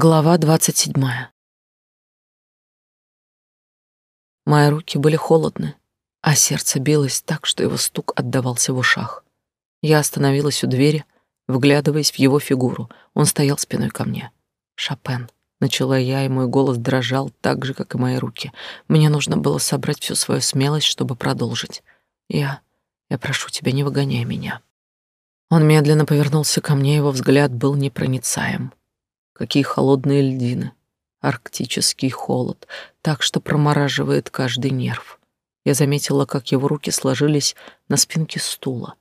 Глава двадцать седьмая. Мои руки были холодны, а сердце билось так, что его стук отдавался в ушах. Я остановилась у двери, вглядываясь в его фигуру. Он стоял спиной ко мне. «Шопен», — начала я, и мой голос дрожал так же, как и мои руки. Мне нужно было собрать всю свою смелость, чтобы продолжить. «Я... я прошу тебя, не выгоняй меня». Он медленно повернулся ко мне, его взгляд был непроницаем. Какие холодные льдины, арктический холод, так что промораживает каждый нерв. Я заметила, как его руки сложились на спинке стула.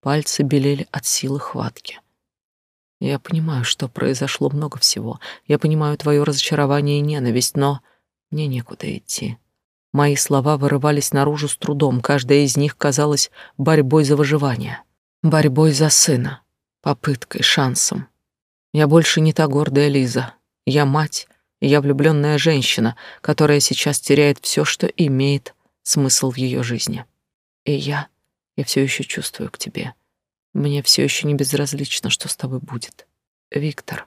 Пальцы белели от силы хватки. Я понимаю, что произошло много всего. Я понимаю твое разочарование и ненависть, но мне некуда идти. Мои слова вырывались наружу с трудом, каждая из них казалась борьбой за выживание, борьбой за сына, попыткой, шансом. Я больше не та гордая Лиза. Я мать, я влюбленная женщина, которая сейчас теряет все, что имеет смысл в ее жизни. И я, я все еще чувствую к тебе. Мне все еще не безразлично, что с тобой будет. Виктор.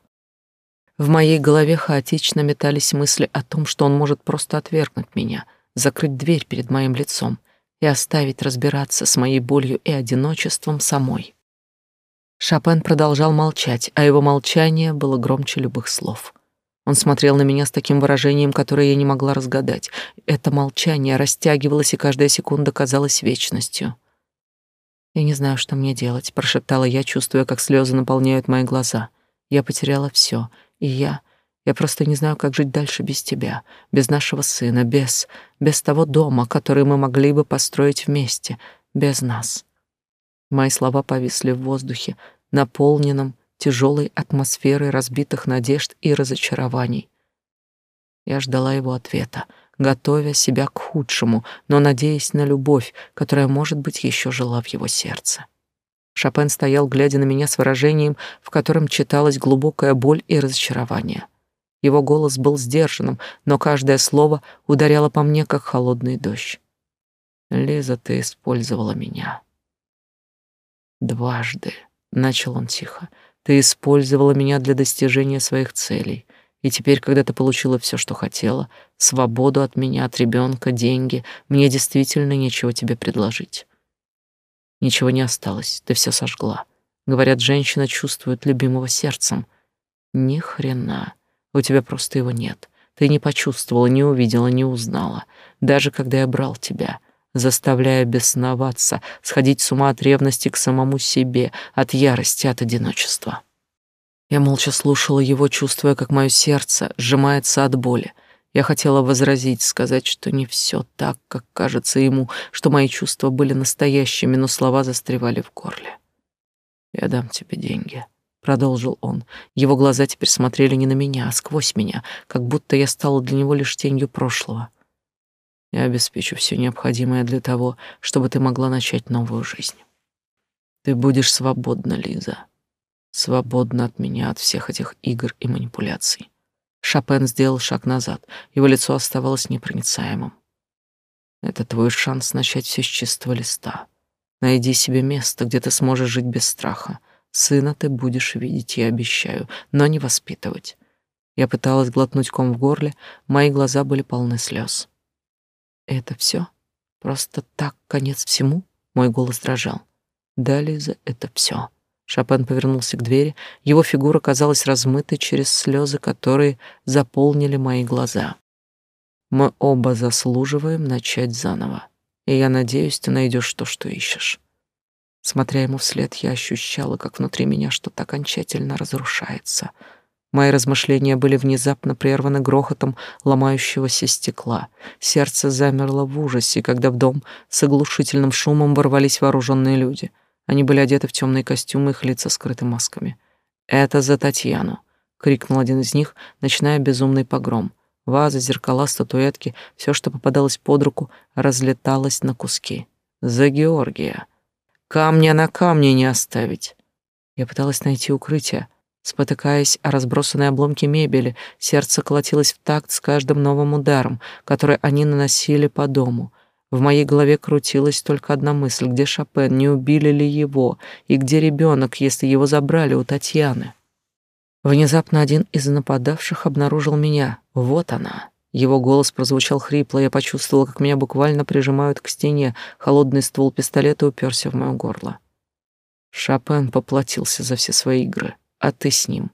В моей голове хаотично метались мысли о том, что он может просто отвергнуть меня, закрыть дверь перед моим лицом и оставить разбираться с моей болью и одиночеством самой. Шопен продолжал молчать, а его молчание было громче любых слов. Он смотрел на меня с таким выражением, которое я не могла разгадать. Это молчание растягивалось, и каждая секунда казалась вечностью. «Я не знаю, что мне делать», — прошептала я, чувствуя, как слезы наполняют мои глаза. «Я потеряла все, и я... Я просто не знаю, как жить дальше без тебя, без нашего сына, без... без того дома, который мы могли бы построить вместе, без нас». Мои слова повисли в воздухе, наполненном тяжелой атмосферой разбитых надежд и разочарований. Я ждала его ответа, готовя себя к худшему, но надеясь на любовь, которая, может быть, еще жила в его сердце. Шопен стоял, глядя на меня с выражением, в котором читалась глубокая боль и разочарование. Его голос был сдержанным, но каждое слово ударяло по мне, как холодный дождь. «Лиза, ты использовала меня. Дважды. Начал он тихо. Ты использовала меня для достижения своих целей. И теперь, когда ты получила все, что хотела, свободу от меня, от ребенка, деньги, мне действительно нечего тебе предложить. Ничего не осталось, ты все сожгла. Говорят, женщина чувствует любимого сердцем. Ни хрена. У тебя просто его нет. Ты не почувствовала, не увидела, не узнала. Даже когда я брал тебя, заставляя бесноваться, сходить с ума от ревности к самому себе, от ярости, от одиночества. Я молча слушала его, чувствуя, как мое сердце сжимается от боли. Я хотела возразить, сказать, что не все так, как кажется ему, что мои чувства были настоящими, но слова застревали в горле. «Я дам тебе деньги», — продолжил он. Его глаза теперь смотрели не на меня, а сквозь меня, как будто я стала для него лишь тенью прошлого. Я обеспечу все необходимое для того, чтобы ты могла начать новую жизнь. Ты будешь свободна, Лиза. Свободна от меня, от всех этих игр и манипуляций. Шопен сделал шаг назад. Его лицо оставалось непроницаемым. Это твой шанс начать все с чистого листа. Найди себе место, где ты сможешь жить без страха. Сына ты будешь видеть, я обещаю, но не воспитывать. Я пыталась глотнуть ком в горле, мои глаза были полны слез. Это все? Просто так конец всему? Мой голос дрожал. Да, Лиза, это все. Шопен повернулся к двери. Его фигура казалась размытой через слезы, которые заполнили мои глаза. Мы оба заслуживаем начать заново. И я надеюсь, ты найдешь то, что ищешь. Смотря ему вслед, я ощущала, как внутри меня что-то окончательно разрушается — Мои размышления были внезапно прерваны грохотом ломающегося стекла. Сердце замерло в ужасе, когда в дом с оглушительным шумом ворвались вооруженные люди. Они были одеты в темные костюмы, их лица скрыты масками. «Это за Татьяну!» — крикнул один из них, начиная безумный погром. Вазы, зеркала, статуэтки, все, что попадалось под руку, разлеталось на куски. «За Георгия! Камня на камне не оставить!» Я пыталась найти укрытие, Спотыкаясь о разбросанные обломки мебели, сердце колотилось в такт с каждым новым ударом, который они наносили по дому. В моей голове крутилась только одна мысль: где Шопен, не убили ли его, и где ребенок, если его забрали у Татьяны? Внезапно один из нападавших обнаружил меня. Вот она. Его голос прозвучал хрипло, я почувствовала, как меня буквально прижимают к стене. Холодный ствол пистолета уперся в моё горло. Шопен поплатился за все свои игры, а ты с ним,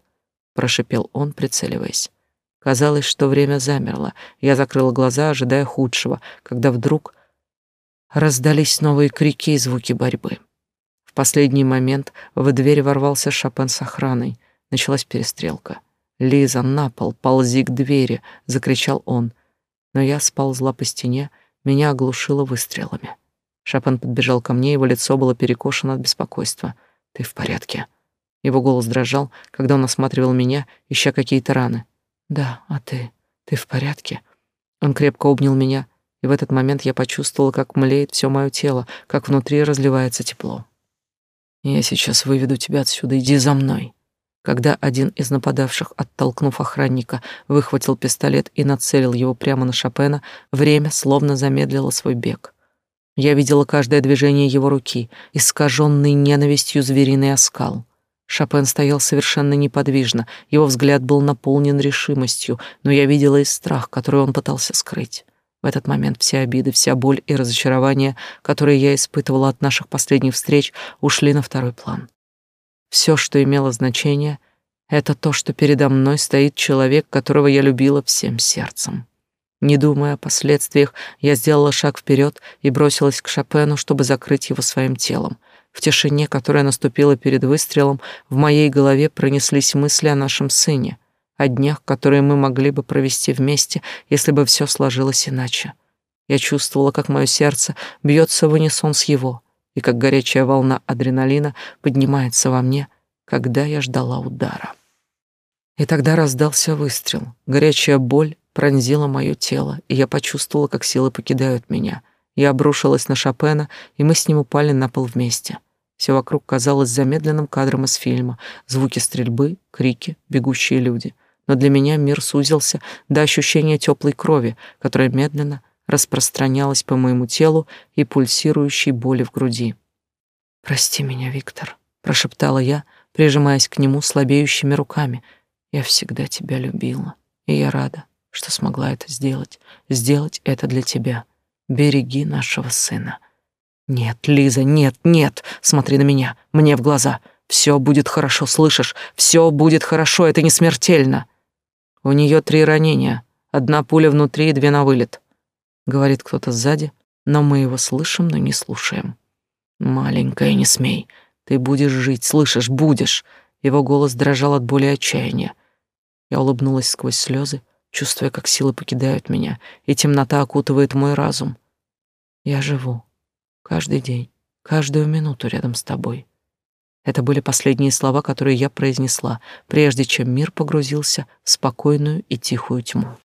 прошипел он, прицеливаясь. Казалось, что время замерло. Я закрыла глаза, ожидая худшего, когда вдруг раздались новые крики и звуки борьбы. В последний момент в дверь ворвался Шопен с охраной. Началась перестрелка. «Лиза, на пол, ползи к двери!» — закричал он. Но я сползла по стене, меня оглушило выстрелами. Шопен подбежал ко мне, его лицо было перекошено от беспокойства. «Ты в порядке?» Его голос дрожал, когда он осматривал меня, ища какие-то раны. «Да, а ты? Ты в порядке?» Он крепко обнял меня, и в этот момент я почувствовала, как млеет все мое тело, как внутри разливается тепло. «Я сейчас выведу тебя отсюда, иди за мной». Когда один из нападавших, оттолкнув охранника, выхватил пистолет и нацелил его прямо на Шопена, время словно замедлило свой бег. Я видела каждое движение его руки, искаженный ненавистью звериный оскал. Шопен стоял совершенно неподвижно, его взгляд был наполнен решимостью, но я видела и страх, который он пытался скрыть. В этот момент все обиды, вся боль и разочарование, которые я испытывала от наших последних встреч, ушли на второй план. Все, что имело значение, это то, что передо мной стоит человек, которого я любила всем сердцем. Не думая о последствиях, я сделала шаг вперед и бросилась к Шопену, чтобы закрыть его своим телом. В тишине, которая наступила перед выстрелом, в моей голове пронеслись мысли о нашем сыне — о днях, которые мы могли бы провести вместе, если бы все сложилось иначе. Я чувствовала, как мое сердце бьется в унисон с его, и как горячая волна адреналина поднимается во мне, когда я ждала удара. И тогда раздался выстрел. Горячая боль пронзила мое тело, и я почувствовала, как силы покидают меня. Я обрушилась на Шопена, и мы с ним упали на пол вместе. Все вокруг казалось замедленным кадром из фильма. Звуки стрельбы, крики, бегущие люди но для меня мир сузился до ощущения теплой крови, которая медленно распространялась по моему телу и пульсирующей боли в груди. «Прости меня, Виктор», — прошептала я, прижимаясь к нему слабеющими руками. «Я всегда тебя любила, и я рада, что смогла это сделать, сделать это для тебя. Береги нашего сына». «Нет, Лиза, нет, нет, смотри на меня, мне в глаза. Все будет хорошо, слышишь? Все будет хорошо, это не смертельно». У нее три ранения. Одна пуля внутри и две на вылет. Говорит кто-то сзади, но мы его слышим, но не слушаем. Маленькая, не смей. Ты будешь жить, слышишь, будешь. Его голос дрожал от боли и отчаяния. Я улыбнулась сквозь слезы, чувствуя, как силы покидают меня, и темнота окутывает мой разум. Я живу. Каждый день, каждую минуту рядом с тобой. Это были последние слова, которые я произнесла, прежде чем мир погрузился в спокойную и тихую тьму.